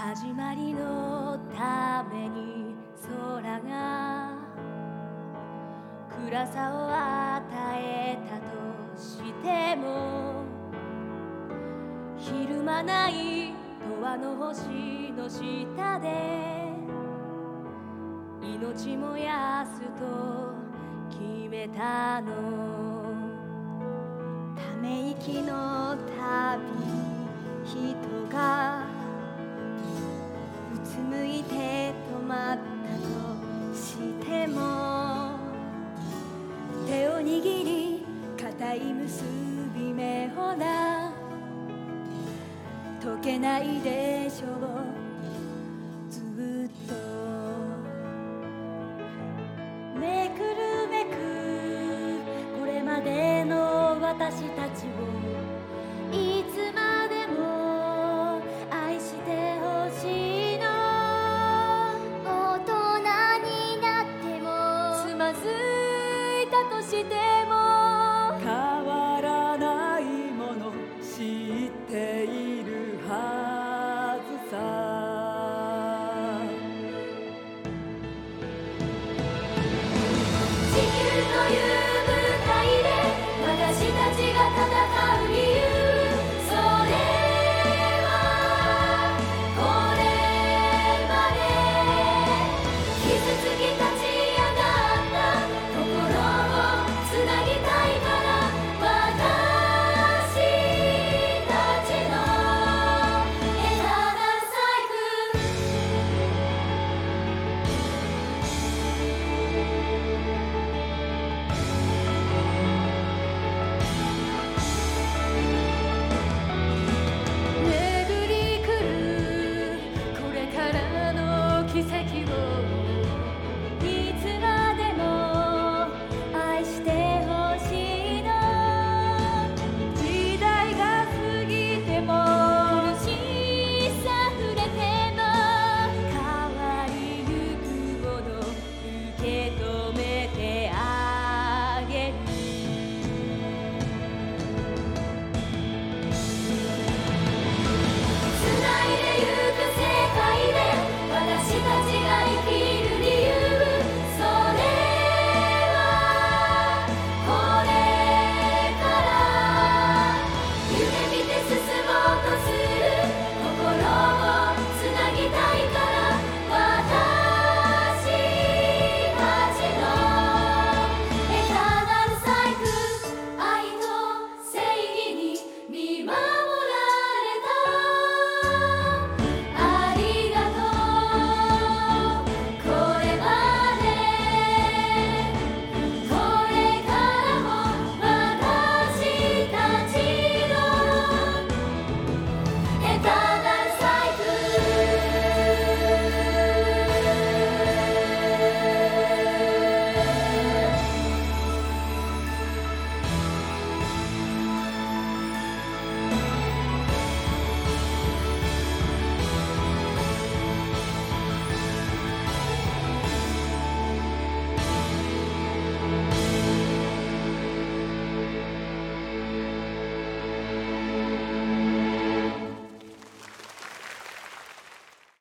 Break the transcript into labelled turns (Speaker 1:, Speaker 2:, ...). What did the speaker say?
Speaker 1: 始まりのために空が。暗さを与えたとしてもひるまない永遠の星の下で命燃やすと決めたの。
Speaker 2: つむいて止まったとしても手を握り固い結び目ほら解けないでしょう。